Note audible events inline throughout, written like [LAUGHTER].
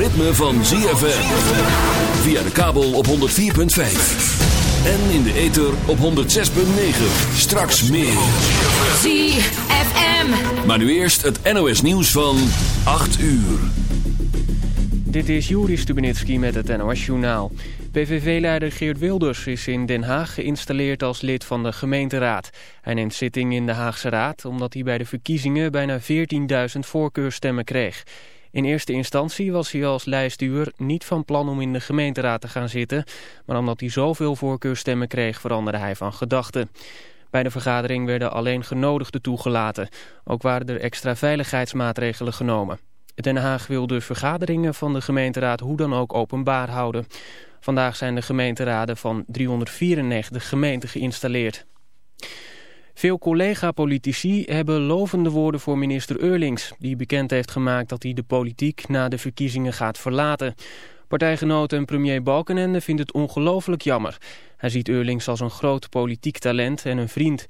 ritme van ZFM. Via de kabel op 104.5. En in de ether op 106.9. Straks meer. ZFM. Maar nu eerst het NOS nieuws van 8 uur. Dit is Juri Stubenitski met het NOS-journaal. PVV-leider Geert Wilders is in Den Haag geïnstalleerd als lid van de gemeenteraad. Hij neemt zitting in de Haagse Raad omdat hij bij de verkiezingen bijna 14.000 voorkeurstemmen kreeg. In eerste instantie was hij als lijstduwer niet van plan om in de gemeenteraad te gaan zitten... maar omdat hij zoveel voorkeurstemmen kreeg veranderde hij van gedachten. Bij de vergadering werden alleen genodigden toegelaten. Ook waren er extra veiligheidsmaatregelen genomen. Den Haag wil de vergaderingen van de gemeenteraad hoe dan ook openbaar houden. Vandaag zijn de gemeenteraden van 394 gemeenten geïnstalleerd. Veel collega-politici hebben lovende woorden voor minister Eurlings... die bekend heeft gemaakt dat hij de politiek na de verkiezingen gaat verlaten. Partijgenoot en premier Balkenende vindt het ongelooflijk jammer. Hij ziet Eurlings als een groot politiek talent en een vriend.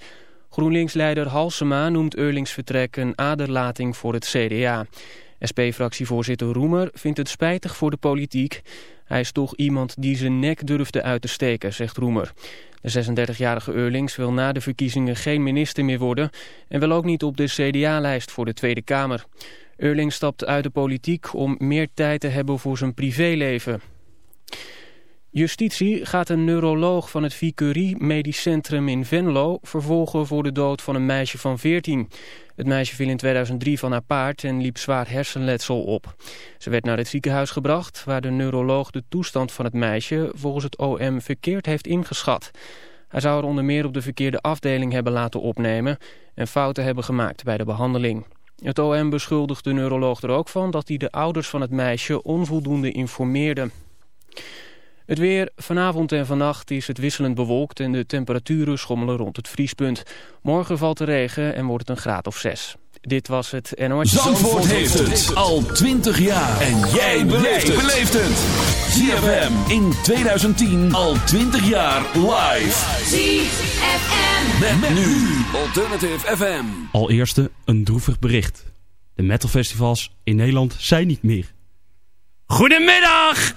GroenLinks-leider Halsema noemt Eurlings vertrek een aderlating voor het CDA. SP-fractievoorzitter Roemer vindt het spijtig voor de politiek. Hij is toch iemand die zijn nek durfde uit te steken, zegt Roemer. De 36-jarige Eurlings wil na de verkiezingen geen minister meer worden... en wil ook niet op de CDA-lijst voor de Tweede Kamer. Eurlings stapt uit de politiek om meer tijd te hebben voor zijn privéleven. Justitie gaat een neuroloog van het Vicurie Medisch Centrum in Venlo vervolgen voor de dood van een meisje van 14. Het meisje viel in 2003 van haar paard en liep zwaar hersenletsel op. Ze werd naar het ziekenhuis gebracht waar de neuroloog de toestand van het meisje volgens het OM verkeerd heeft ingeschat. Hij zou er onder meer op de verkeerde afdeling hebben laten opnemen en fouten hebben gemaakt bij de behandeling. Het OM beschuldigt de neuroloog er ook van dat hij de ouders van het meisje onvoldoende informeerde. Het weer vanavond en vannacht is het wisselend bewolkt en de temperaturen schommelen rond het vriespunt. Morgen valt de regen en wordt het een graad of zes. Dit was het NOS. Zandvoort heeft het al 20 jaar. En jij beleeft het. ZFM in 2010 al 20 jaar live. ZFM. Met, nu Alternative FM. Al eerste een droevig bericht. De metalfestivals in Nederland zijn niet meer. Goedemiddag!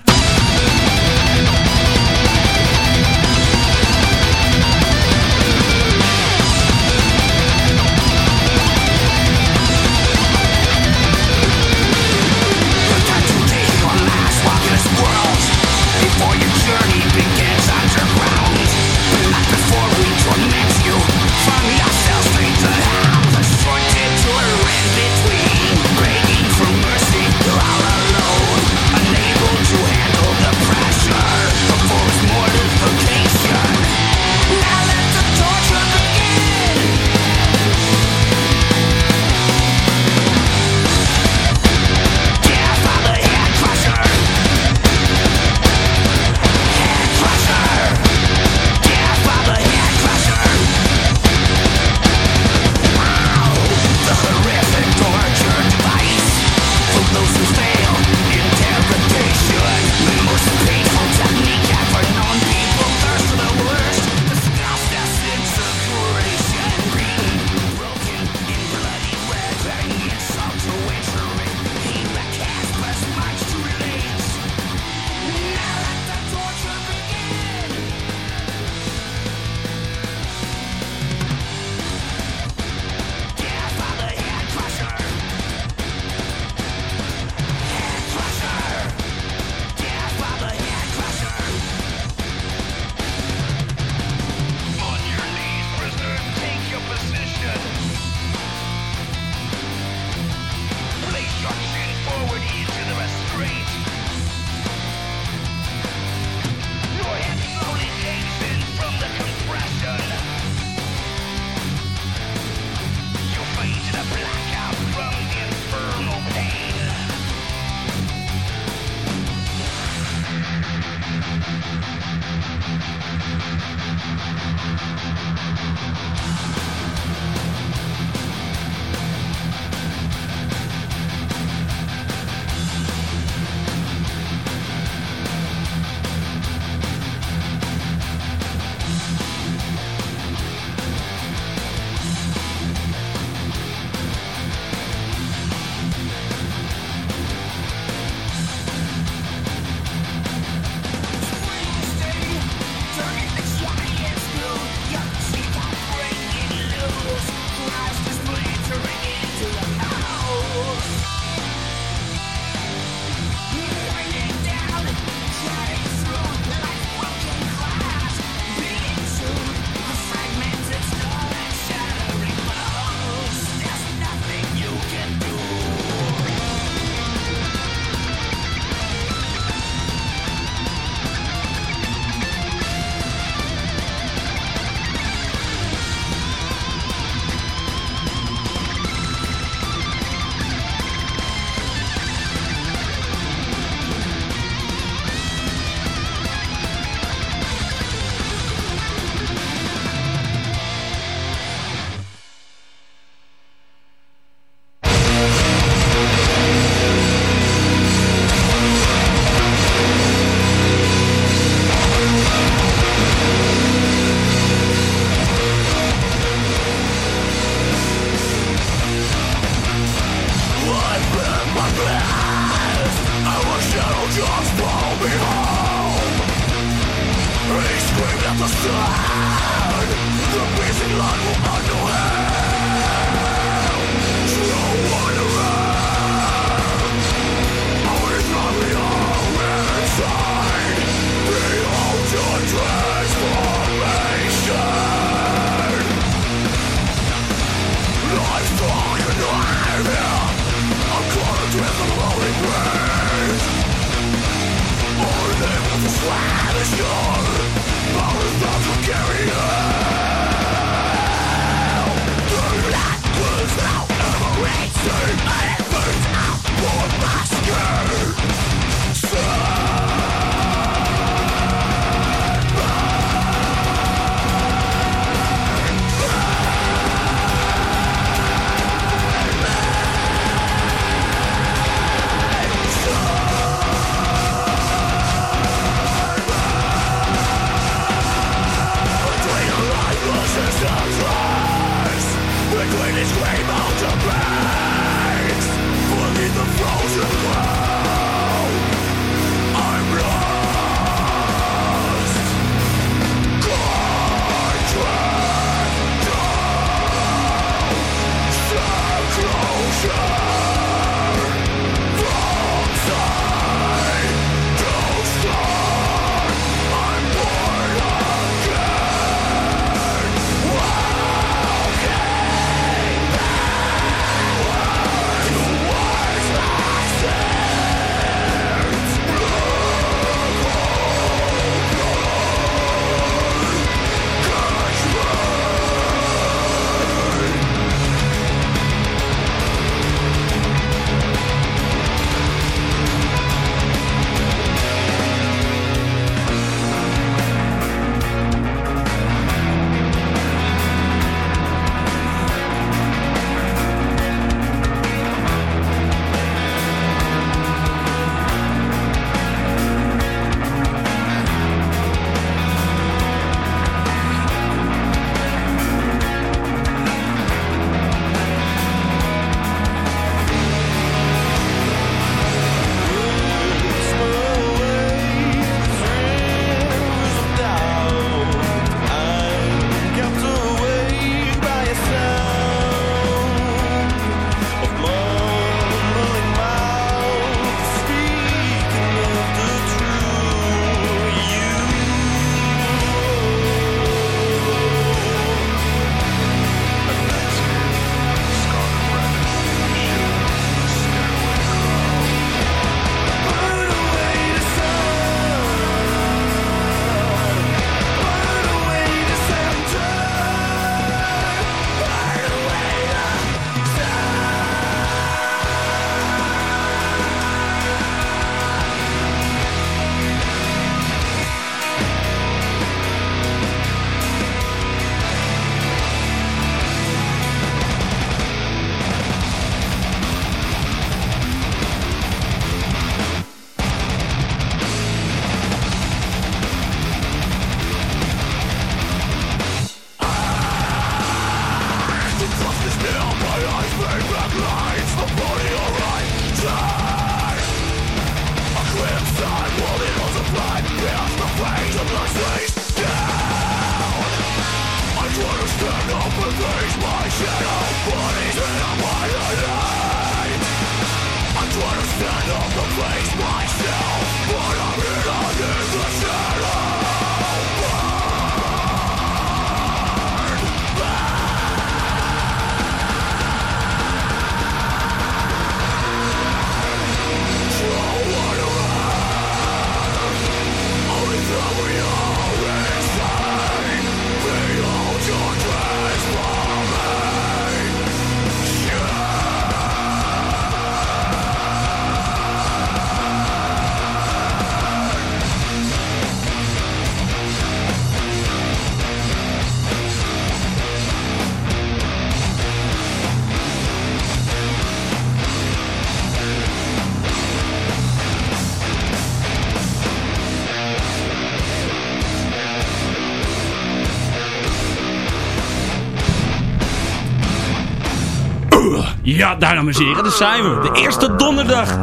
Ja, dames en heren, daar zijn we. De eerste donderdag.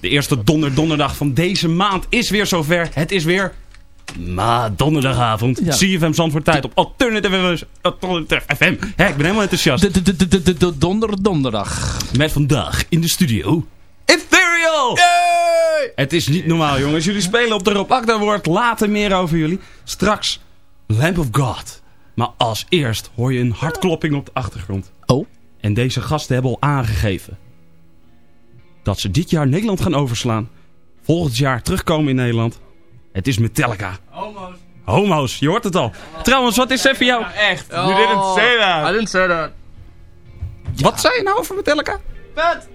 De eerste donder donderdag van deze maand is weer zover. Het is weer... Ma donderdagavond. Ja. CFM Zandvoort tijd op Alternative, FM. Hè, ik ben helemaal enthousiast. De, de, de, de, de, de donder, donderdag. Met vandaag in de studio... Ethereal! Het is niet normaal jongens. Jullie spelen op de Rob Akda woord. Later meer over jullie. Straks Lamp of God. Maar als eerst hoor je een hartklopping op de achtergrond. Oh. En deze gasten hebben al aangegeven dat ze dit jaar Nederland gaan overslaan. Volgend jaar terugkomen in Nederland. Het is Metallica. Homo's. Homo's, je hoort het al. Trouwens, wat is even jou? Echt. You didn't say that. I didn't say that. Wat zei je nou over Metallica? Vet.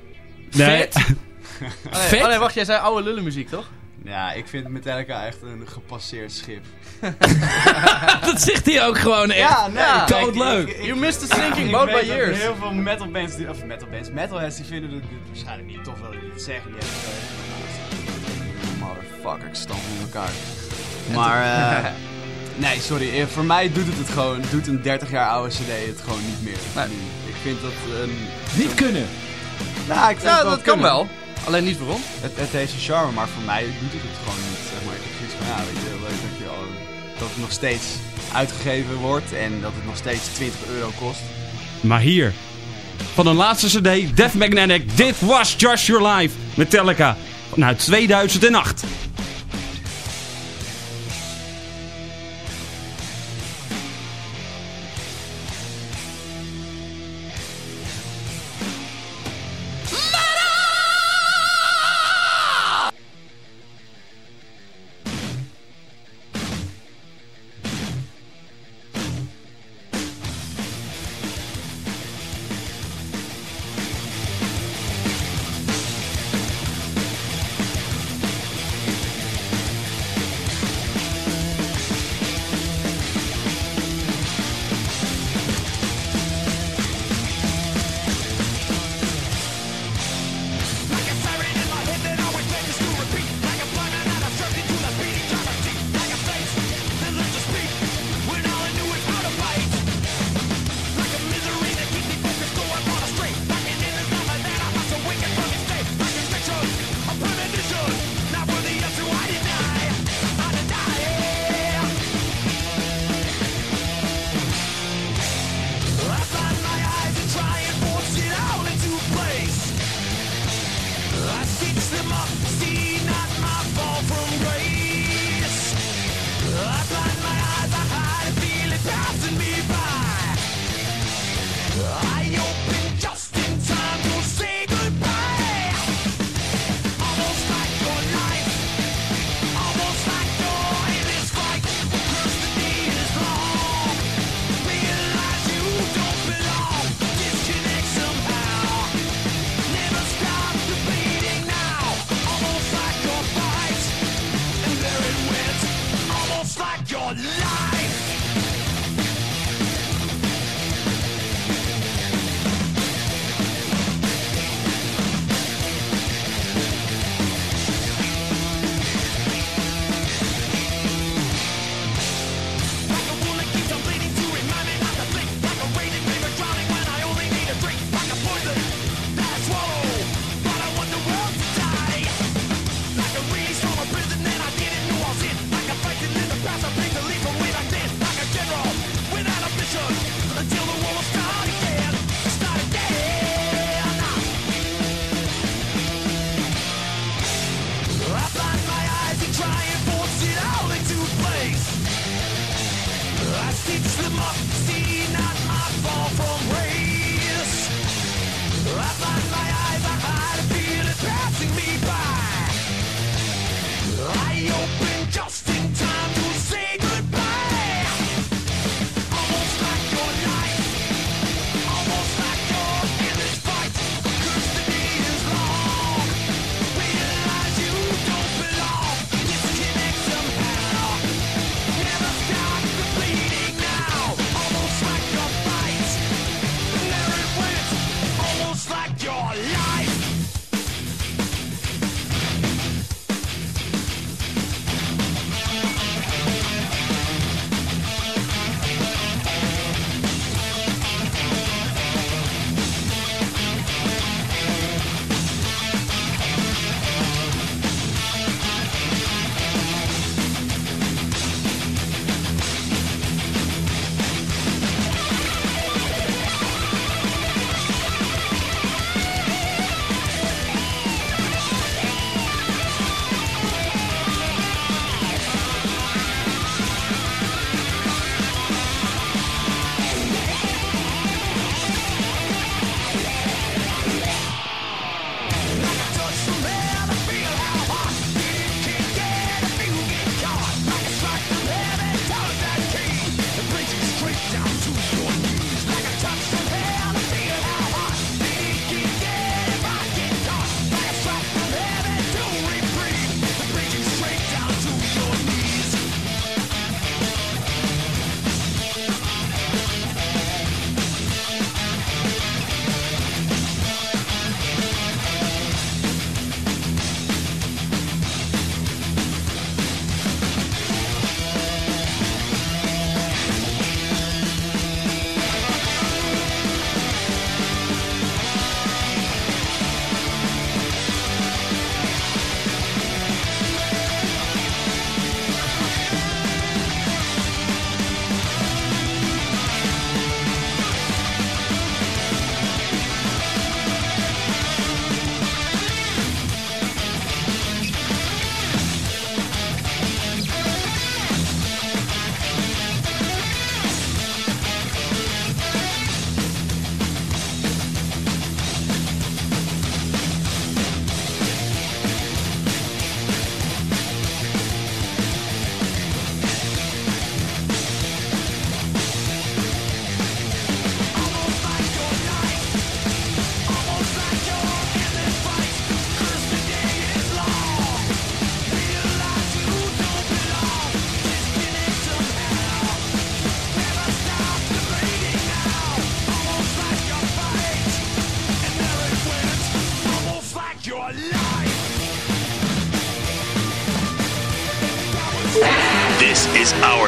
Nee. Vet. [LAUGHS] Vet? Oh nee, wacht, jij zei oude lullenmuziek, toch? Ja, ik vind Metallica echt een gepasseerd schip. [LAUGHS] Dat zegt hij ook gewoon echt. nee. Ja. Koud leuk. You missed the Ik sinking boat by years. Heel veel metalbands, die, of metalbands, metalheads die vinden het dit waarschijnlijk niet tof dat ik dit zeg. Motherfucker, ik stamp in elkaar. Maar, eh, [LAUGHS] nee, sorry, eh, voor mij doet het het gewoon, doet een 30 jaar oude cd het gewoon niet meer. Nee. Ik vind dat een... Niet kunnen. Nou, ik vind Ja, dat kan wel. Alleen niet ons. Het, het heeft zijn charme, maar voor mij doet het het gewoon niet. Zeg maar. Ik heb zoiets van, ja, weet je, leuk dat, je al, dat het nog steeds uitgegeven wordt en dat het nog steeds 20 euro kost. Maar hier, van een laatste cd, Death Magnetic, Dit Was Just Your Life, Metallica, vanuit 2008.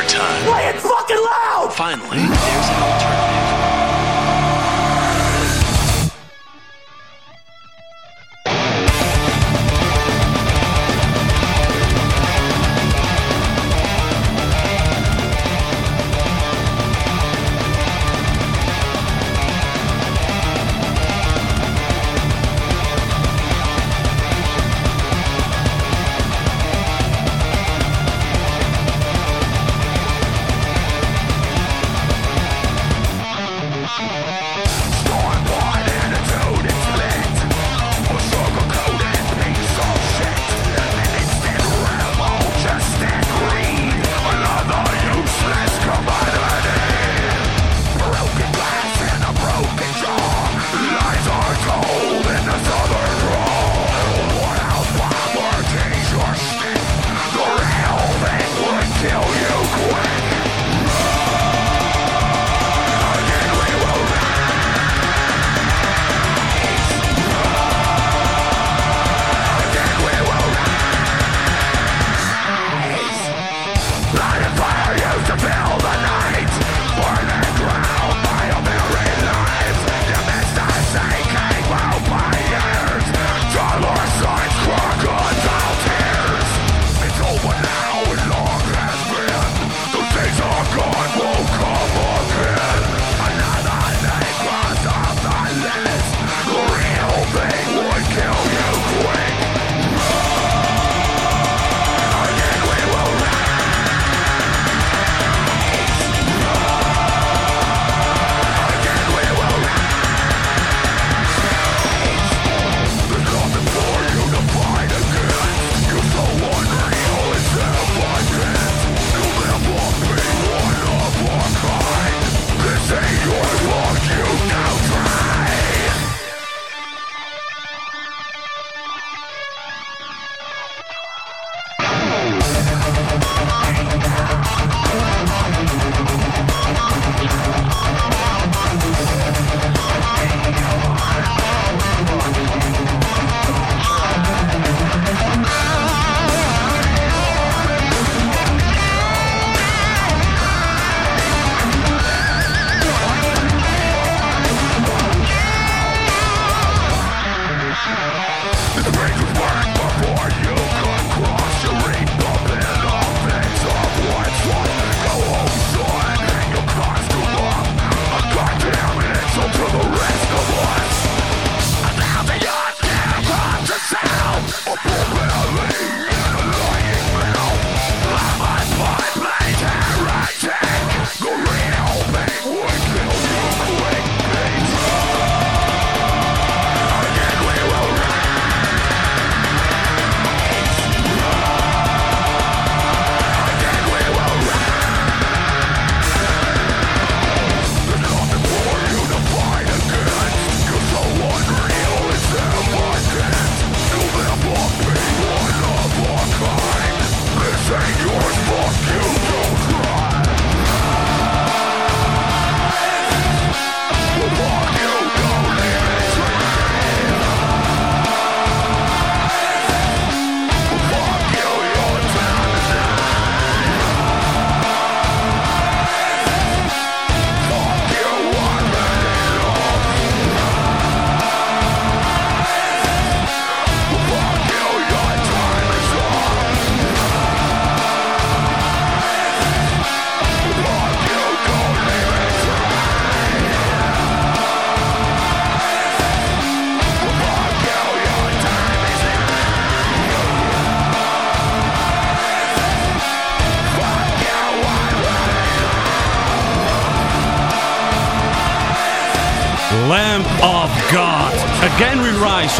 Time.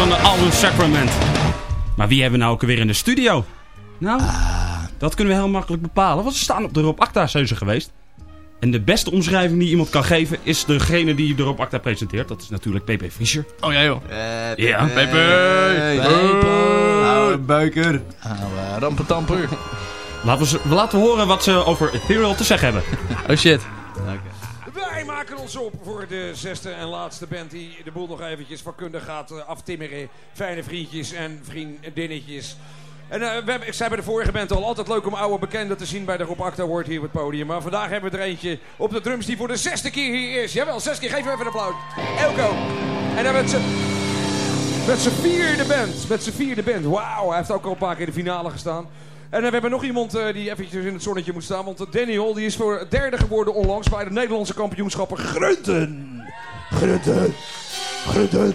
Van de album Sacrament. Maar wie hebben we nou ook weer in de studio? Nou, dat kunnen we heel makkelijk bepalen. Want ze staan op de Rob Acta Seuze geweest. En de beste omschrijving die iemand kan geven is degene die de Rob Acta presenteert. Dat is natuurlijk PP Fischer. Oh ja joh. Ja. Oude buiker. Oude rampetamper. Laten we, ze- laten we horen wat ze over Ethereal te zeggen hebben. Oh shit. Wij maken ons op voor de zesde en laatste band die de boel nog eventjes vakkundig gaat eh, aftimmeren. Fijne vriendjes en vriendinnetjes. En eh, we hebben, ik zei bij de vorige band al, altijd leuk om oude bekenden te zien bij de Rob Acta hier op het podium. Maar vandaag hebben we er eentje op de drums die voor de zesde keer hier is. Jawel, zes keer. Geef hem even een applaus. Elko. En dan met z'n... Met vierde band. Met z'n vierde band. Wauw, hij heeft ook al een paar keer in de finale gestaan. En we hebben nog iemand eh, die eventjes in het zonnetje moet staan. Want Daniel die is voor derde geworden onlangs bij de Nederlandse kampioenschappen Grunten. Grunten. Grunten.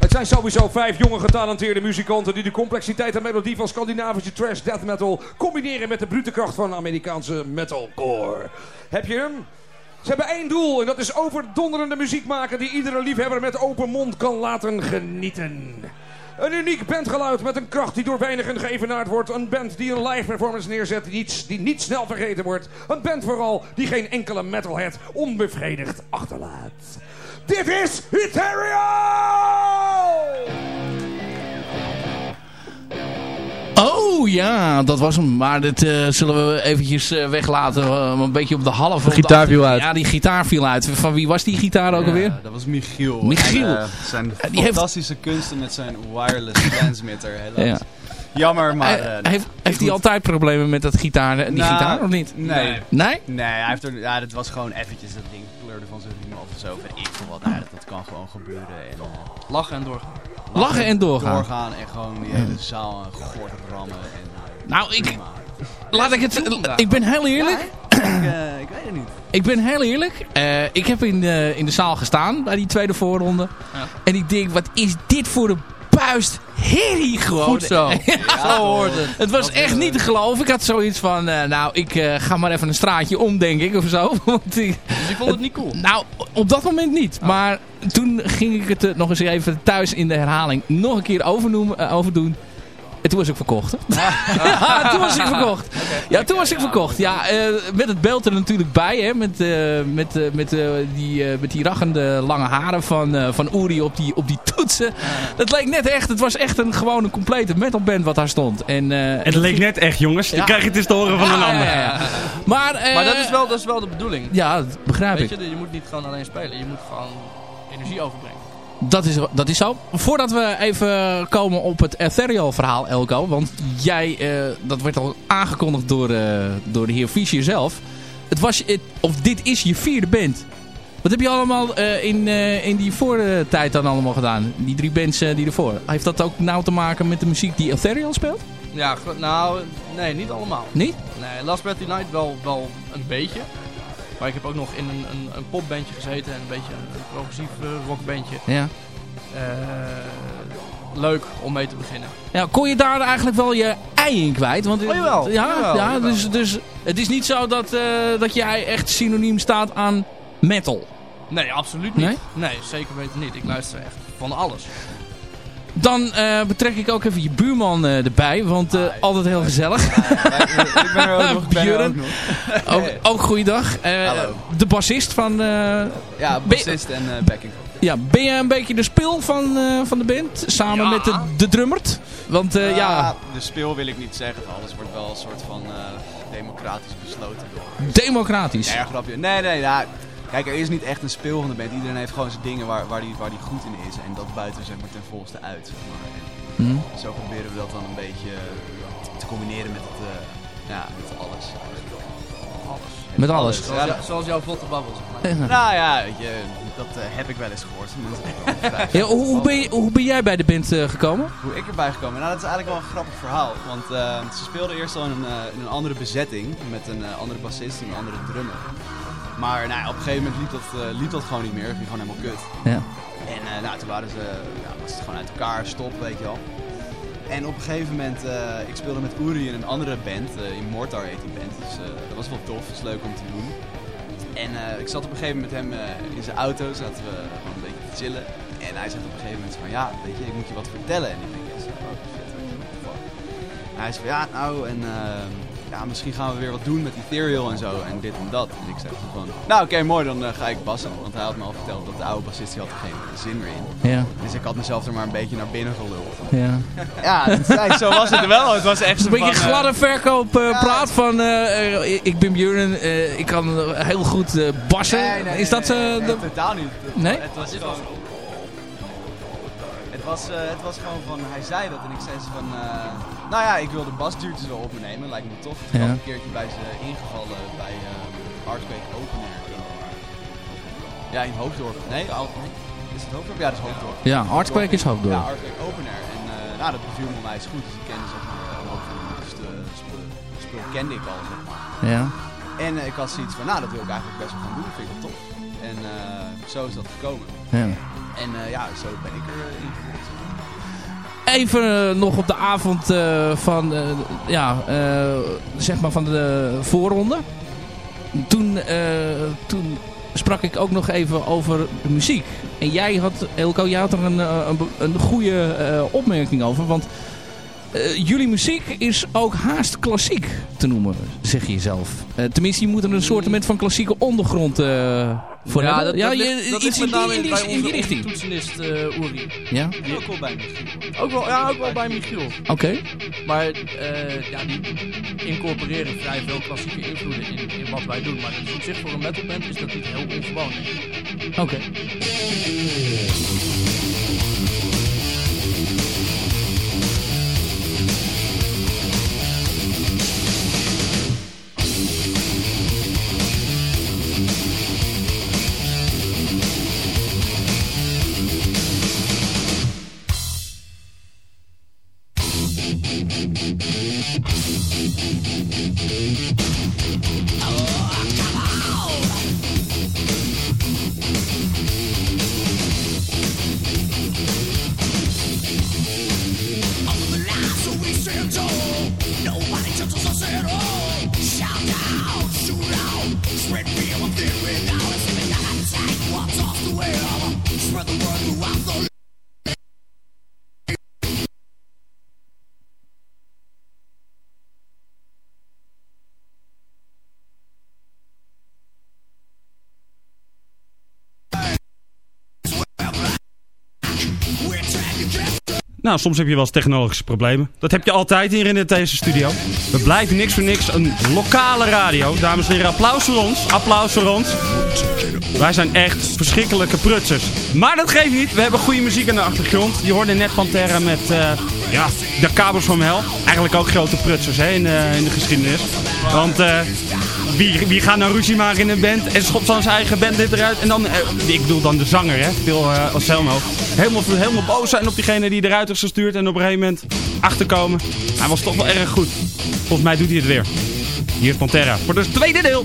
Het zijn sowieso vijf jonge getalenteerde muzikanten die de complexiteit en melodie van Scandinavische trash death metal combineren met de brute kracht van Amerikaanse metalcore. Heb je hem? Ze hebben één doel en dat is overdonderende muziek maken die iedere liefhebber met open mond kan laten genieten. Een uniek bandgeluid met een kracht die door weinigen geëvenaard wordt. Een band die een live performance neerzet die niet, die niet snel vergeten wordt. Een band vooral die geen enkele metalhead onbevredigd achterlaat. Dit is Ethereal! Oh ja, dat was hem. Maar dit eh, zullen we eventjes eh, weglaten. eh, een beetje op de halve. De gitaar viel uit. Ja, die gitaar viel uit. Van wie was die gitaar ook alweer? Dat was Michiel. Michiel. En, zijn die heeft- fantastische kunsten met zijn wireless transmitter. Helaas. Ja. Jammer, maar... Eh, heeft heeft hij altijd problemen met dat gitaar, die Nou, gitaar of niet? Nee. Nee? Nee, hij heeft er, ja, dat was gewoon eventjes dat ding kleurde van zijn riem of zo. Ik veel wat. Nou, dat, dat kan gewoon gebeuren. En, Lachen en doorgaan. Lachen en doorgaan. doorgaan en gewoon die hele zaal en gort rammen. En, eh, Nou, ik, prima. laat ik het... Ik ben heel eerlijk. ik, eh, ik weet het niet. Ik ben heel eerlijk. Eh, ik heb in de, in de zaal gestaan bij die tweede voorronde. En ik denk, wat is dit voor een puist herrie gewoon. Goed zo. [LAUGHS] Ja, Zo hoort het. Het was echt niet te geloven. Ik had zoiets van, eh, nou, ik eh, ga maar even een straatje om, denk ik, of zo. [LAUGHS] Want ik, Dus ik vond het niet cool. nou, op dat moment niet. Maar toen ging ik het eh, nog eens even thuis in de herhaling nog een keer overnoemen, eh, overdoen. En toen was ik verkocht. [LAUGHS] Ja, toen was ik verkocht. Ja, toen was ik verkocht. Ja, eh, met het beeld er natuurlijk bij. Hè, met, eh, met, eh, met, eh, die, eh, met die rachende lange haren van, eh, van Uri op die, op die toetsen. Dat leek net echt. Het was echt een gewoon een complete metalband wat daar stond. En, eh, Het leek net echt, jongens. Dan Ja. krijg je het eens te horen van een Ja, ander. ja, ja. Maar, eh, Maar dat is, wel, dat is wel de bedoeling. Ja, dat begrijp Weet ik. je, je moet niet gewoon alleen spelen. Je moet gewoon energie overbrengen. Dat is, dat is zo. Voordat we even komen op het Ethereal verhaal, Elko. Want jij, eh, dat werd al aangekondigd door, eh, door de heer Fischer zelf. Het was, het, of dit is je vierde band. Wat heb je allemaal eh, in, in die voortijd dan allemaal gedaan? Die drie bands die ervoor. Heeft dat ook nauw te maken met de muziek die Ethereal speelt? Ja, nou, nee, niet allemaal. Niet? Nee, Last Breath Night wel, wel een beetje. Maar ik heb ook nog in een, een, een popbandje gezeten en een beetje een, een progressief eh, rockbandje. Ja. Eh, leuk om mee te beginnen. ja. Kon je daar eigenlijk wel je ei in kwijt? Want, Oh, jawel. Ja, Jawel, ja jawel. Dus, dus het is niet zo dat, eh, dat jij echt synoniem staat aan metal. Nee, absoluut niet. Nee? Nee, zeker weten niet. Ik luister echt van alles. Dan eh, betrek ik ook even je buurman eh, erbij, want eh, altijd heel gezellig. ik ben er ook [LAUGHS] nog. ik ben er ook Björn. nog. ook, ook goeiedag. Eh, Hallo. de bassist van... eh, Ja, bassist en eh, backing. ja, ben je een beetje de spil van, eh, van de band? Samen Ja. met de, de drummert? Want eh, ja, Ah, de speel wil ik niet zeggen. Alles wordt wel een soort van eh, democratisch besloten door. democratisch. Nee, grapje. Nee, nee, ja. Kijk, er is niet echt een speel van de band. Iedereen heeft gewoon zijn dingen waar, waar hij waar die goed in is. En dat buiten zeg maar ten volste uit. Zeg maar. En Hm. zo proberen we dat dan een beetje eh, te combineren met, het, eh, ja, met alles. Met alles. Ja, Zoals, dat- jou- zoals jouw vlotte babbel. zeg maar. Nou ja, weet je, dat eh, heb ik wel eens gehoord. Ja, hoe, hoe, ben je, hoe ben jij bij de band eh, gekomen? Hoe ik erbij gekomen? Nou, dat is eigenlijk wel een grappig verhaal. Want eh, ze speelden eerst al in een, in een andere bezetting. Met een andere bassist en een andere drummer. Maar nou, ja, op een gegeven moment liep dat, eh, liep dat gewoon niet meer. Het ging gewoon helemaal kut. Ja. En eh, nou, toen waren ze, ja, was het gewoon uit elkaar, stop, weet je wel. En op een gegeven moment, eh, ik speelde met Uri in een andere band, uh, Immortar heet die band. Dus dat was wel tof, dat is leuk om te doen. En ik zat op een gegeven moment met hem in zijn auto, zaten we gewoon een beetje te chillen. En hij zegt op een gegeven moment van, ja, weet je, ik moet je wat vertellen. En ik denk, yes, oh shit, what the fuck. En hij zei van, ja, nou, en ehm, ja, misschien gaan we weer wat doen met Ethereal en zo, en dit en dat. En ik zeg van, nou oké, mooi, dan eh, ga ik bassen. Want hij had me al verteld dat de oude bassist, had er geen zin meer in. Ja. Dus ik had mezelf er maar een beetje naar binnen geluld. ja. [LAUGHS] Ja, zo was het wel. Het was echt Een beetje van, eh, gladde verkoop eh, praat van ik ben Björn, ik kan heel goed bassen. Nee, nee, is dat nee, nee, de... totaal niet. Het, Nee? Het was gewoon... Het was, het was gewoon van, hij zei dat en ik zei ze van, nou ja, ik wil de basduurtjes wel op me nemen, lijkt me tof. Ik Ja. een keertje bij ze ingevallen bij uh, Artquake Open Air. Ja, in Hoofddorp. Nee, Al- nee, is het Hoofddorp? Ja, dat is Hoofddorp. Ja, Artquake is Hoofddorp. Ja, Artquake Open Air. En eh, nou, dat beviel me mij goed, dus ik kende zeg maar, een hoop van de spul, spul kende ik al, zeg maar. Ja. En eh, ik had zoiets van, nou, dat wil ik eigenlijk best wel gaan doen, vind ik wel tof. En eh, zo is dat gekomen. ja. En eh, ja, zo ben ik erin gerold. Even eh, nog op de avond eh, van, eh, ja, zeg maar van de voorronde. Toen, toen sprak ik ook nog even over de muziek. En jij had, Elko, jij had er een, een, een goede opmerking over. Want eh, jullie muziek is ook haast klassiek te noemen, zeg je zelf. Eh, tenminste, je moet er een soort van klassieke ondergrond eh, voor ja, hebben. dat, ja, dat, je- ligt, dat iets ligt met in name die, in die, bij in die richting. toetsenist Uri. Ja, En ook wel bij Michiel. Ook wel, ja, ook wel bij Michiel. oké. Maar ja, die incorporeren vrij veel klassieke invloeden in, in wat wij doen. Maar is op zich voor een metalband is dat niet heel ongewoon. ik. Nou, soms heb je wel eens technologische problemen. Dat heb je altijd hier in deze studio. We blijven niks voor niks een lokale radio. Dames en heren, applaus voor ons. Applaus voor ons. Wij zijn echt verschrikkelijke prutsers. Maar dat geeft niet. We hebben goede muziek aan de achtergrond. Je hoorde net Pantera met eh, ja, de kabels van hel. Eigenlijk ook grote prutsers in, de, in de geschiedenis. Want eh, wie, wie gaat nou ruzie maken in een band en schopt dan zijn eigen bandlid eruit. En dan, eh, ik bedoel dan de zanger, hè, Phil uh, Anselmo. Helemaal, helemaal boos zijn op diegene die eruit is gestuurd. En op een gegeven moment achterkomen. Hij was toch wel erg goed. Volgens mij doet hij het weer. Hier is Pantera voor het tweede deel.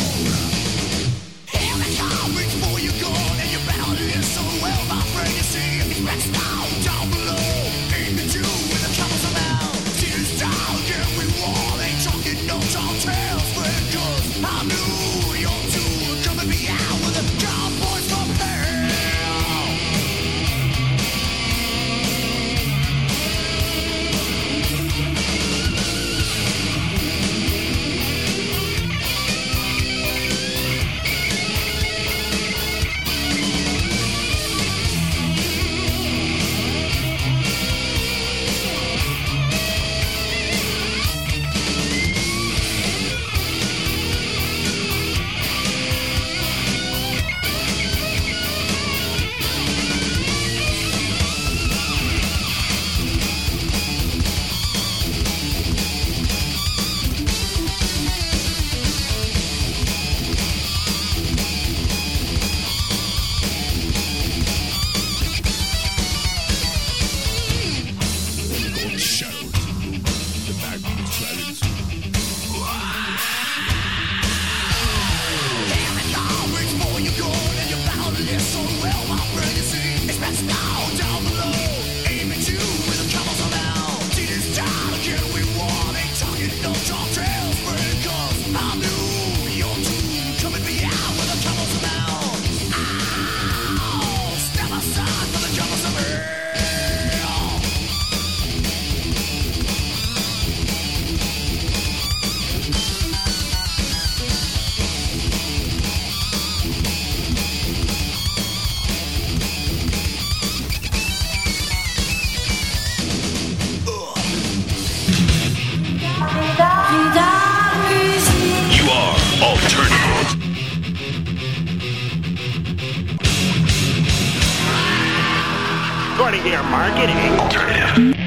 marketing alternative.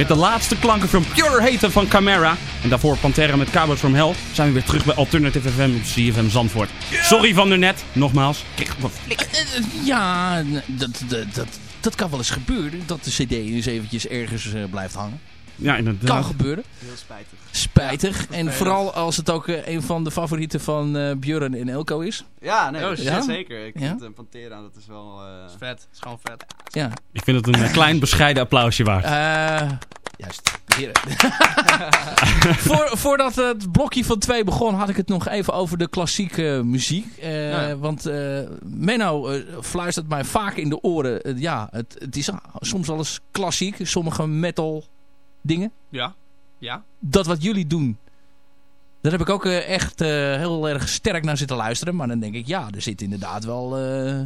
Met de laatste klanken van Pure Hater van Camera. En daarvoor Pantera met Cowboys from Hell. Zijn we weer terug bij Alternative FM op CFM Zandvoort. Sorry van de net, nogmaals. Eh, eh, Ja, dat, dat, dat, dat kan wel eens gebeuren. Dat de cd eens eventjes ergens eh, blijft hangen. Ja, inderdaad. Kan gebeuren. Heel spijtig. Spijtig. En vooral als het ook eh, een van de favorieten van eh Björn en Elko is. Ja, nee, Oh, ja? zeker. Ik Ja? vind uh, Pantera, dat is wel... eh, is vet. Het is gewoon vet. Ja. Ik vind het een klein bescheiden applausje waard. Eh, juist. [LAUGHS] Voor, voordat het blokje van twee begon, had ik het nog even over de klassieke muziek. Eh, Ja. Want eh, Menno fluistert mij vaak in de oren. ja, het, het is soms wel eens klassiek. Sommige metal dingen. Ja. Ja. Dat wat jullie doen. Daar heb ik ook eh, echt eh, heel erg sterk naar zitten luisteren. Maar dan denk ik, ja, er zit inderdaad wel... eh,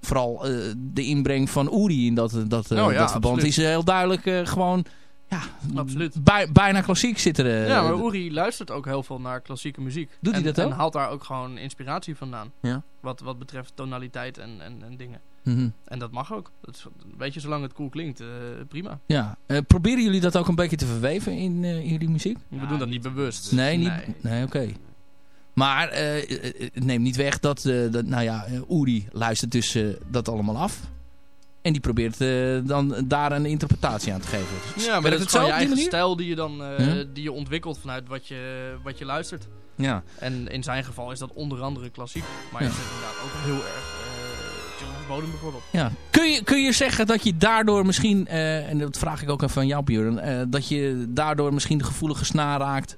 vooral de inbreng van Uri in dat, dat, Oh ja, dat verband absoluut. is heel duidelijk gewoon ja, Absoluut. bij- bijna klassiek zit er. ja, maar Uri luistert ook heel veel naar klassieke muziek. Doet hij en, dat ook? En haalt daar ook gewoon inspiratie vandaan. Ja. Wat, wat betreft tonaliteit en, en, en dingen. Mhm. En dat mag ook. Dat is, weet je, zolang het cool klinkt, eh, prima. Ja. Eh, proberen jullie dat ook een beetje te verweven in, in jullie muziek? We doen dat niet bewust. Nee, niet. Nee. Nee, oké. Maar het neemt niet weg dat, dat nou ja, Uri luistert dus dat allemaal af. En die probeert dan daar een interpretatie aan te geven. Ja, maar dat is gewoon je eigen manier? stijl die je dan die je ontwikkelt vanuit wat je, wat je luistert. Ja. En in zijn geval is dat onder andere klassiek. Maar Ja. is het inderdaad ook heel erg uh, Bodem bijvoorbeeld. Ja. Kun, je, kun je zeggen dat je daardoor misschien, eh, en dat vraag ik ook even aan jou Björn, eh, dat je daardoor misschien de gevoelige snaar raakt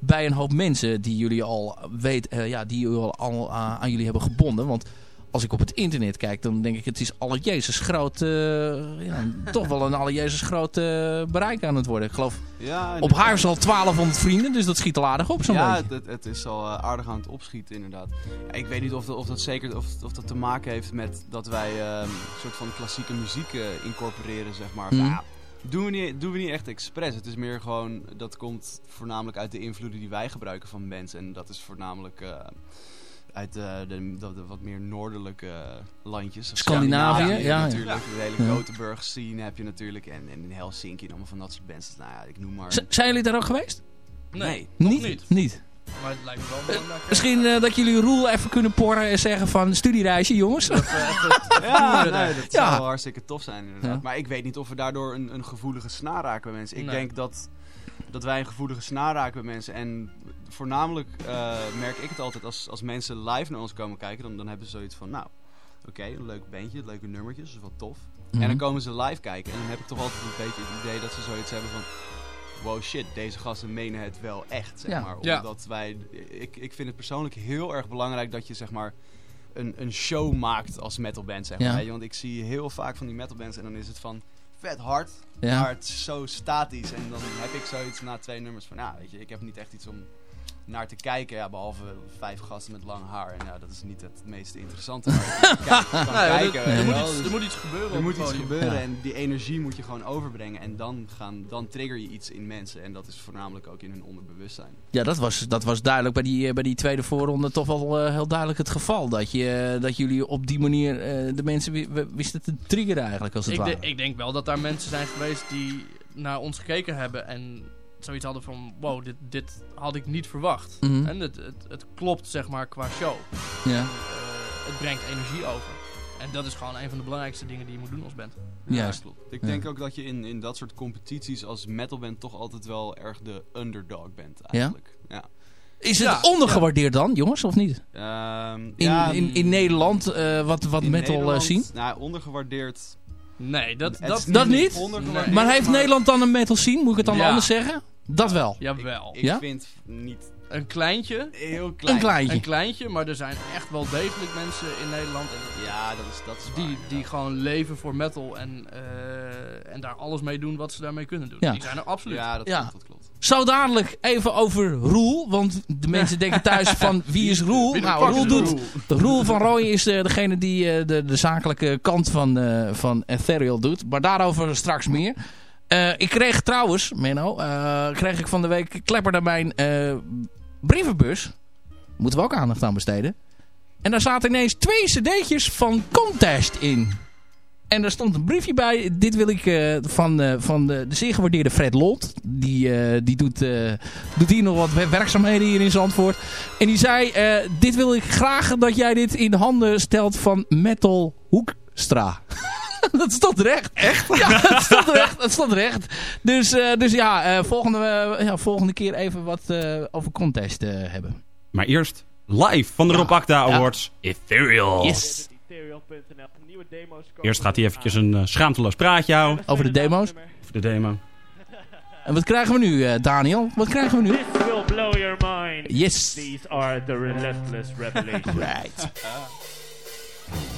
bij een hoop mensen die jullie al weet, eh, ja, die jullie al, aan jullie hebben gebonden. Want als ik op het internet kijk, dan denk ik het is alle Jezus groot, eh, ja, toch wel een alle Jezus groot eh, bereik aan het worden. Ik geloof, Ja, op haar is al 1200 vrienden, dus dat schiet al aardig op zo'n ja, beetje. het, het is al eh, aardig aan het opschieten inderdaad. Ja, ik weet niet of dat, of dat zeker of, of dat te maken heeft met dat wij eh, een soort van klassieke muziek incorporeren, zeg maar. Mhm. Nou ja, doen we, niet, doen we niet echt expres. Het is meer gewoon, dat komt voornamelijk uit de invloeden die wij gebruiken van mensen. En dat is voornamelijk uit de, de, de- de wat meer noordelijke landjes. Scandinavië, ja, ja. natuurlijk. De hele. Gothenburg scene heb je natuurlijk. En, en in Helsinki en allemaal van dat soort bands. Nou ja, ik noem maar... Z- zijn jullie daar ook geweest? Nee, nog niet. niet. niet. Maar het lijkt me wel belangrijk. Misschien eh, dat jullie Roel even kunnen porren en zeggen van studiereisje jongens. [LAUGHS] Ja, nee, dat Ja. zou hartstikke tof zijn inderdaad. Ja. Maar ik weet niet of we daardoor een, een gevoelige snaar raken bij mensen. Ik Nee. denk dat, dat wij een gevoelige snaar raken bij mensen. En voornamelijk eh, merk ik het altijd als, als mensen live naar ons komen kijken. Dan, dan hebben ze zoiets van, nou, oké, een leuk bandje, leuke nummertjes, dat is wel tof. Mhm. En dan komen ze live kijken en dan heb ik toch altijd een beetje het idee dat ze zoiets hebben van... Wow shit, deze gasten menen het wel echt, zeg Ja. maar. Ja. Omdat wij... Ik, ik vind het persoonlijk heel erg belangrijk dat je, zeg maar een, een show maakt als metalband, zeg maar. Ja. Want ik zie heel vaak van die metalbands en dan is het van vet hard, Ja. maar het is zo statisch. En dan heb ik zoiets na twee nummers van, ja, weet je, ik heb niet echt iets om naar te kijken, ja, behalve vijf gasten met lang haar. En ja, dat is niet het meest interessante. [LAUGHS] Er- moet iets, gebeuren. er moet iets gebeuren Ja. en die energie moet je gewoon overbrengen. En dan, gaan, dan trigger je iets in mensen. En dat is voornamelijk ook in hun onderbewustzijn. Ja, dat was, dat was duidelijk bij die, eh, bij die tweede voorronde toch wel eh, heel duidelijk het geval. Dat, je, eh, dat jullie op die manier eh, de mensen wi- wi- wisten te triggeren eigenlijk als het Ik, ware. de- ik denk wel dat daar mensen zijn geweest die naar ons gekeken hebben en zoiets hadden van, wow, dit, dit had ik niet verwacht. Mhm. En het, het, het klopt, zeg maar, qua show. Ja. Eh, het brengt energie over. En dat is gewoon een van de belangrijkste dingen die je moet doen als band. Juist. klopt. Ik Ja. denk ook dat je in, in dat soort competities als metalband toch altijd wel erg de underdog bent eigenlijk. Ja. Is het Ja, ondergewaardeerd dan, jongens, of niet? Ehm, In, ja, in, in Nederland, eh, wat, wat in metal eh, Nederland, zien? Nou, ondergewaardeerd. Nee, dat, dat, is Dat niet? Maar heeft Nederland dan een metal scene? Moet ik het dan Ja. anders zeggen? Dat wel. Jawel. Ik Ja? vind niet Een kleintje. heel klein. Een kleintje. Een kleintje, maar er zijn echt wel degelijk mensen in Nederland en dat- Ja, dat is, dat is waar, die, die gewoon leven voor metal en, eh, en daar alles mee doen wat ze daarmee kunnen doen. Ja. Die zijn er absoluut. Ja, dat Ja. klopt, dat klopt. Zo dadelijk even over Roel. Want de mensen denken thuis van [LAUGHS] wie is Roel? Nou, Roel doet... De Roel van Rooij is eh, degene die eh, de, de zakelijke kant van, eh, van Ethereal doet. Maar daarover straks meer. Eh, ik kreeg trouwens, Menno, eh, kreeg ik van de week klepper naar mijn eh, brievenbus. Moeten we ook aandacht aan besteden. En daar zaten ineens twee cd'tjes van Contest in. En daar stond een briefje bij. Dit wil ik eh, van, eh, van de, de zeer gewaardeerde Fred Lot. Die, eh, die doet, doet hier nog wat we- werkzaamheden hier in Zandvoort. En die zei, dit wil ik graag dat jij dit in de handen stelt van Metal Hoekstra. [LAUGHS] dat stond recht. Echt? Ja, dat stond recht. Dat stond recht. Dus, eh, dus ja, eh, volgende, eh, ja, volgende keer even wat eh, over contest eh, hebben. Maar eerst live van de Ja. Rob Akda Ja. Awards. Ethereal. Yes. Eerst gaat hij eventjes een schaamteloos praatje houden Over de demo's. over de demo. En wat krijgen we nu, eh, Daniel? Wat krijgen we nu? This will blow your mind. Yes. These are the relentless revelations. Right. [LAUGHS]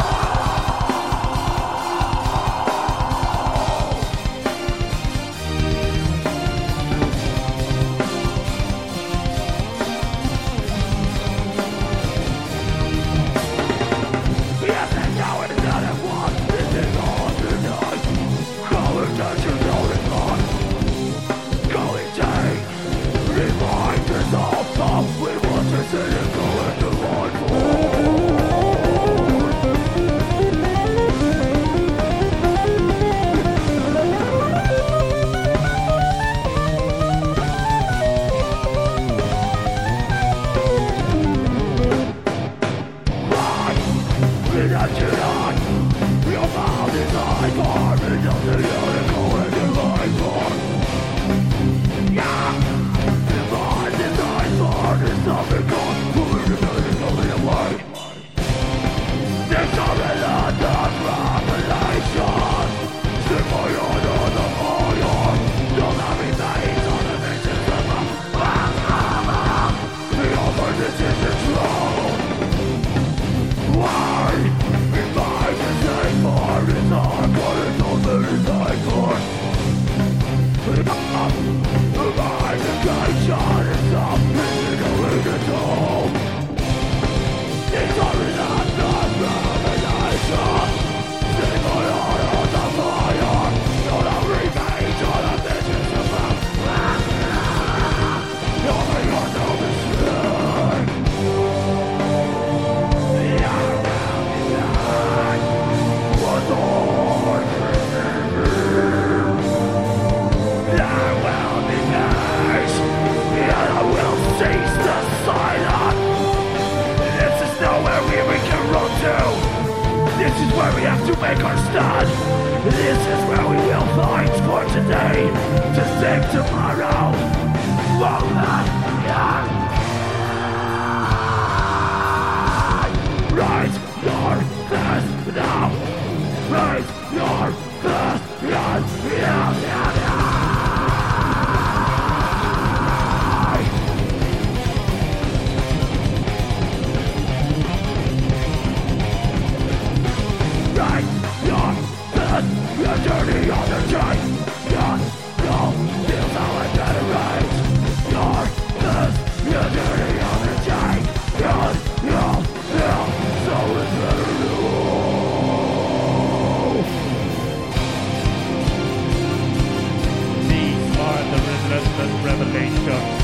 the relentless revelations.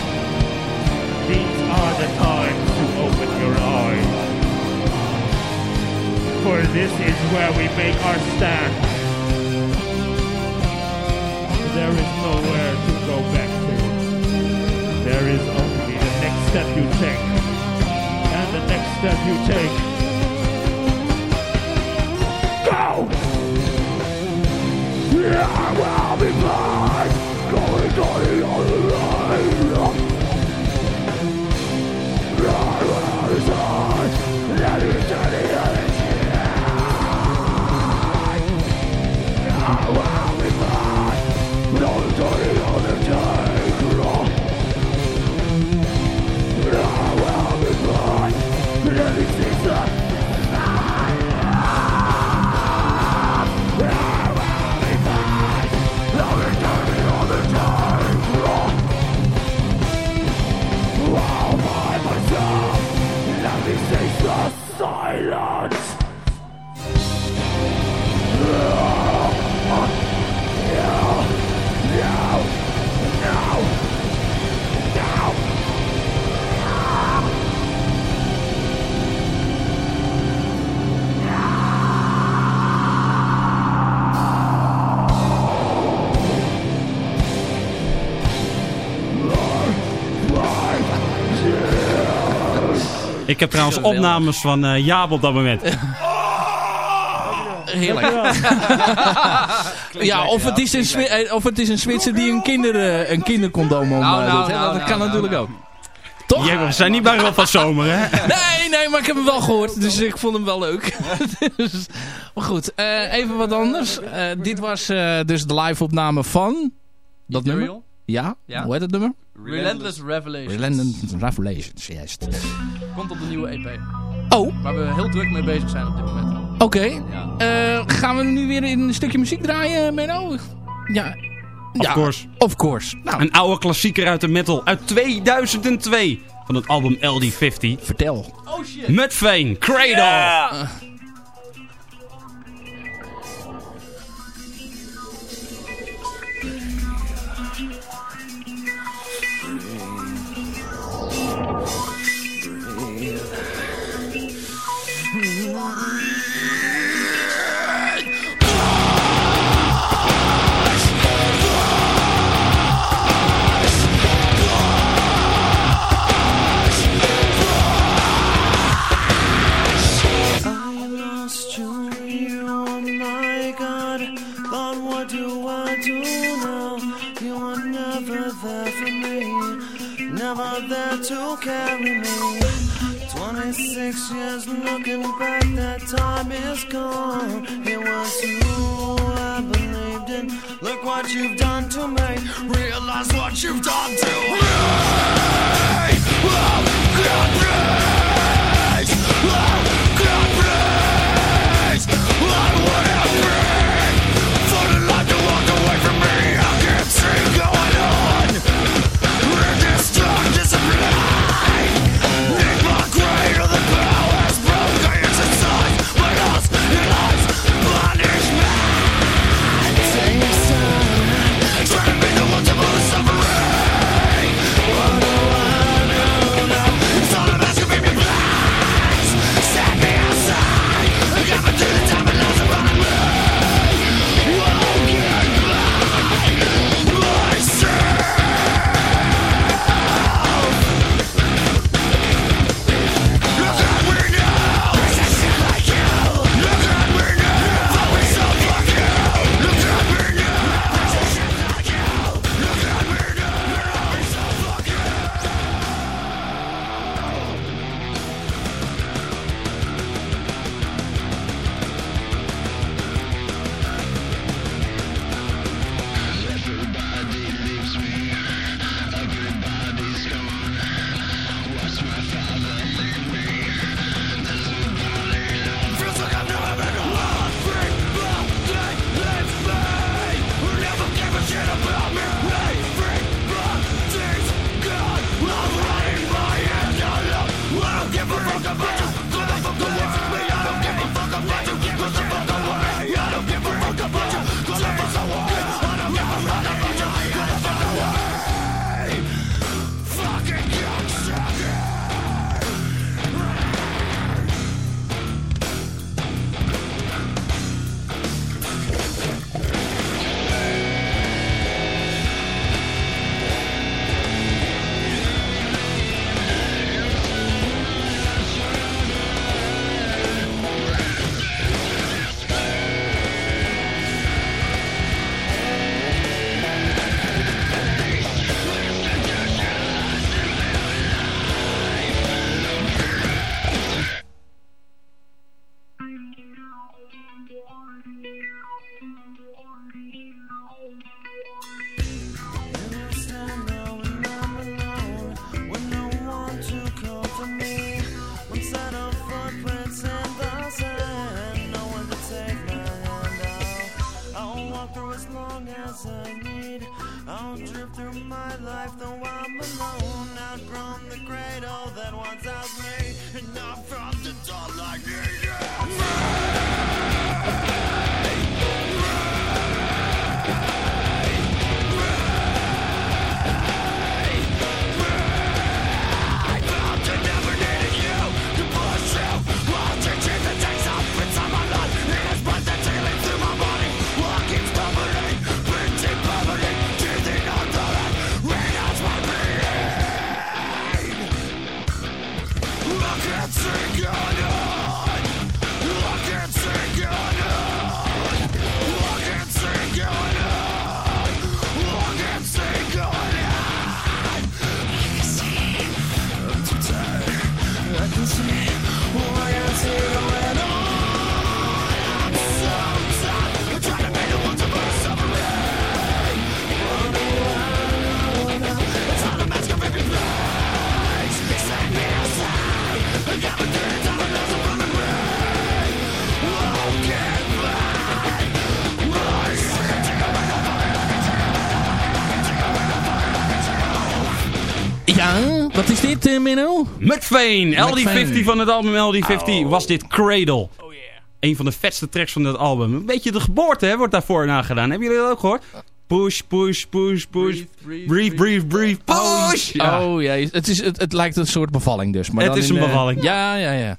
These are the times to open your eyes. For this is where we make our stand. There is nowhere to go back to. There is only the next step you take. And the next step you take. I will be fine. Let me see Ik heb trouwens opnames van eh Jaap op dat moment. Heerlijk. [LAUGHS] ja, of het, is een, Zwi- eh, of het is een Zwitser die een, kinder, eh, een kindercondoom om Nou, nou, doet. nou, dat nou, kan nou, natuurlijk nou. ook. Toch? Jij, we zijn niet bij Rob van Zomer, hè? [LAUGHS] Nee, nee, maar ik heb hem wel gehoord. Dus ik vond hem wel leuk. [LAUGHS] dus, maar goed, eh, even wat anders. Eh, dit was eh, dus de live opname van... Dat nummer? Ja? Ja. Hoe heet het nummer? Relentless Revelations. Relentless Revelations, juist. Komt op de nieuwe EP. Oh, Waar we heel druk mee bezig zijn op dit moment. oké. Eh, gaan we nu weer een stukje muziek draaien, Menno? Ja. Of ja, course. Of course. Nou, Een oude klassieker uit de metal. Uit 2002. Van het album LD50. vertel. Oh shit. Mudvayne, Cradle. I to carry me. 26 years looking back, that time is gone. It was you I believed in. Look what you've done to me. Realize what you've done to me. Oh, God, please. Oh, alone. Outgrown the cradle that once housed me, wat is dit, uh, Menno? McVeigh, LD50 McVeigh. van het album LD50 Oh. was dit Cradle. Oh yeah. Een van de vetste tracks van dat album. Een beetje de geboorte hè, wordt daarvoor nagedaan. Hebben jullie dat ook gehoord? Push, push, push, push. Breathe, breathe, breathe, push. Ja. Oh ja, het, is, het, het lijkt een soort bevalling dus. Maar Het dan is in, een eh, bevalling. ja, ja, ja.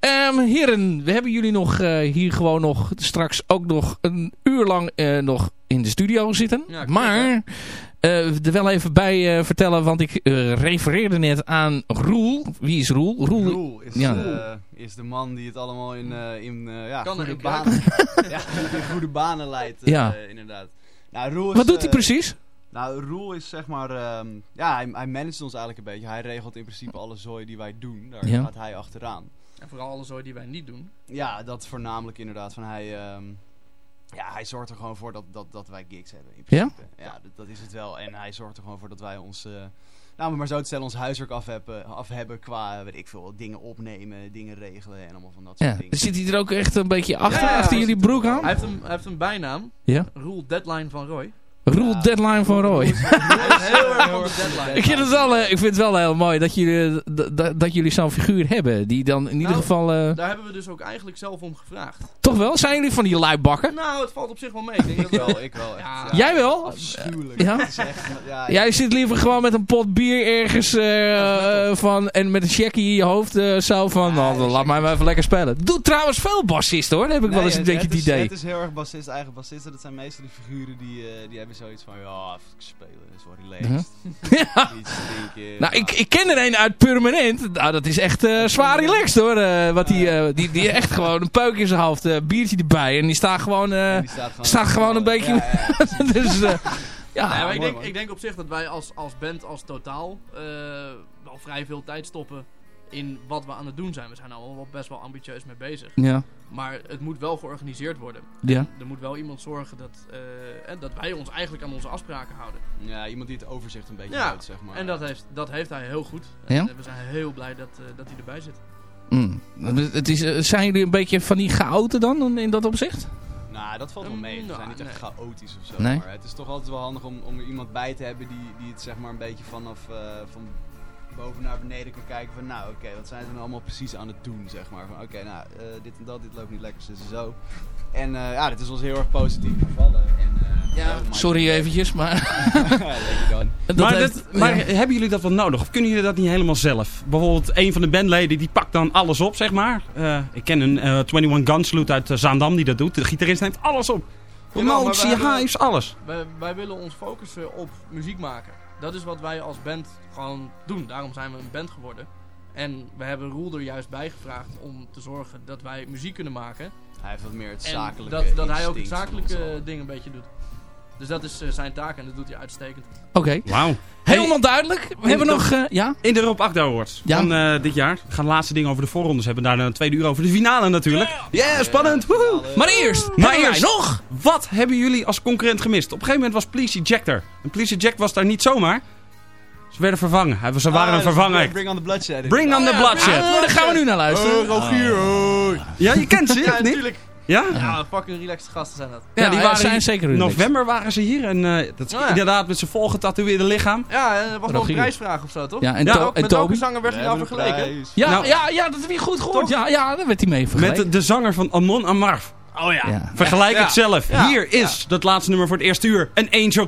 Ehm, heren, we hebben jullie nog eh, hier gewoon nog straks ook nog een uur lang eh, nog in de studio zitten. Ja, maar er wel even bij eh, vertellen, want ik eh, refereerde net aan Roel. Wie is Roel? Roel, Roel is, ja. eh, is de man die het allemaal in, eh, in eh, ja, goede, banen, [LAUGHS] ja, in goede banen leidt. eh, Ja. inderdaad. Nou, Roel is, Wat doet hij eh, precies? Nou, Roel is zeg maar... ehm, ja, hij, hij managt ons eigenlijk een beetje. Hij regelt in principe alle zooi die wij doen. Daar Ja. gaat hij achteraan. En vooral alle zooi die wij niet doen. Ja, dat voornamelijk inderdaad. Van hij, ehm, ja, hij zorgt er gewoon voor dat, dat, dat wij gigs hebben. In Ja? principe. Ja, dat, dat is het wel. En hij zorgt er gewoon voor dat wij ons... eh, nou, om maar zo te stellen, ons huiswerk af hebben, af hebben qua, weet ik veel, dingen opnemen, dingen regelen en allemaal van dat soort Ja. dingen. Zit hij er ook echt een beetje achter, Ja, ja, achter jullie broek aan? Hij heeft een, hij heeft een bijnaam. Ja. Roel Deadline van Roy. Roel Deadline van Roy. Heel erg van de deadline. Ik vind, het wel, eh, ik vind het wel heel mooi dat jullie, d- dat jullie zo'n figuur hebben. Die dan in ieder Nou, geval... eh, Daar hebben we dus ook eigenlijk zelf om gevraagd. toch wel? Zijn jullie van die luibakken? Nou, het valt op zich wel mee. Ik denk dat Ik wel, ik wel. echt. Ja. Ja, Jij wel? Afschuwelijk. Ja? Echt- ja, Jij zit liever gewoon met een pot bier ergens eh, eh, van, en met een checkie in je hoofd eh, zo van, nou, dan laat mij maar even lekker spelen. Doet trouwens veel bassisten hoor, dan heb ik wel eens een beetje het idee. Het is heel erg bassist, eigen bassisten. Dat zijn meestal die figuren die, eh, die hebben zoiets van, ja, even spelen, is wel relaxed. [LAUGHS] Ja. Iets drinken. Nou, ik, ik ken er een uit Permanent. Nou, dat is echt eh, zwaar relaxed hoor. eh, wat die, eh, die, die echt gewoon een peuk in zijn hoofd, biertje erbij. En die staat gewoon, eh, die staat gewoon- staat gewoon een beetje... Ja, ja, [LAUGHS] dus, eh, ja, Nee, maar mooi, ik, denk, man. ik denk op zich dat wij als, als band, als totaal, eh, wel vrij veel tijd stoppen in wat we aan het doen zijn. We zijn al wel best wel ambitieus mee bezig. Ja. Maar het moet wel georganiseerd worden. Ja. En Er moet wel iemand zorgen dat, eh, en dat wij ons eigenlijk aan onze afspraken houden. Ja, iemand die het overzicht een beetje Ja, houdt, zeg maar. en dat heeft, dat heeft hij heel goed. Ja? En we zijn heel blij dat, eh, dat hij erbij zit. Mm. Het is, eh, zijn jullie een beetje van die chaoten dan in dat opzicht? Nou, dat valt wel mee. We nou, zijn niet echt nee. chaotisch of zo. Nee? Maar het is toch altijd wel handig om, om er iemand bij te hebben die, die het zeg maar een beetje vanaf eh, van boven naar beneden kan kijken van nou oké, wat zijn ze nou allemaal precies aan het doen zeg maar. Van oké, nou eh, dit en dat, dit loopt niet lekker, dus zo. En eh, ja, dit is ons heel erg positief gevallen. En, eh, Ja, Mike- Sorry eventjes, maar... [LAUGHS] [LAUGHS] Dat maar heeft- dat- maar ja. hebben jullie dat wel nodig? Of kunnen jullie dat niet helemaal zelf? Bijvoorbeeld een van de bandleden die pakt dan alles op, zeg maar. Eh, ik ken een eh 21 Gun Salute uit Zaandam die dat doet. De gitarist neemt alles op. Hebben- CH, alles. Wij, wij willen ons focussen op muziek maken. Dat is wat wij als band gewoon doen. Daarom zijn we een band geworden. En we hebben Roel er juist bij gevraagd om te zorgen dat wij muziek kunnen maken. Hij heeft wat meer het En zakelijke dat, dat hij ook het zakelijke ding een beetje doet. Dus dat is eh, zijn taak en dat doet hij uitstekend. Oké. Wauw. Helemaal duidelijk. We hebben nog... eh, ja? In de Rob Akda Awards Ja. van eh, dit jaar. We gaan de laatste dingen over de voorrondes hebben. Daar een tweede uur over de finale natuurlijk. Ja, spannend. Woehoe. Maar eerst, Maar eerst, nog... wat hebben jullie als concurrent gemist? Op een gegeven moment was Please Eject er. En Please Eject was daar niet zomaar. Ze werden vervangen. Hij- Ze waren Ah, een is vervanger. Bring on the bloodshed. Bring on the bloodshed. Ah, daar gaan we nu naar luisteren. Rogier, hoi. Ja, je kent ze, [LAUGHS] Ja, of niet? natuurlijk. Ja? Ja, fucking relaxed gasten zijn dat. Ja, die waren zijn zeker In relaxed. november waren ze hier. En eh, dat is Oh ja. inderdaad met zijn volgetatoeëerde lichaam. Ja, en er was nog een Rogier. prijsvraag of zo, toch? Ja, en Ja, To- ook en met welke Toby? zanger werd hij nou vergeleken? Ja, Nou- ja, ja, dat heb je goed gehoord. Ja, ja, daar werd hij mee vergeleken. Met de, de zanger van Amon Amarth. Oh ja. Ja. Vergelijk Ja. het zelf. Ja. Hier is dat laatste nummer voor het eerste uur. Een Angel